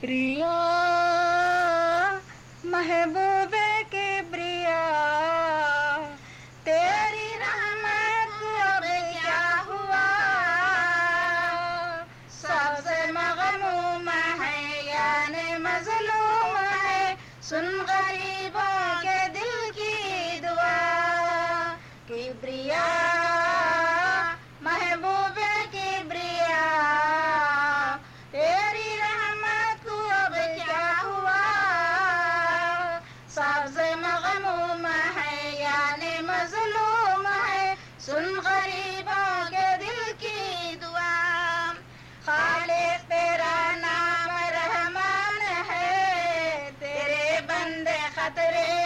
کبریا محبوب کبریا تیری رحمت اب کیا ہوا سب سے مغموم ہے یعنی مظلوم ہے سن غریبوں سن غریبوں کے دل کی دعا۔ خالق تیرا نام رحمان ہے۔ تیرے بندے خطرے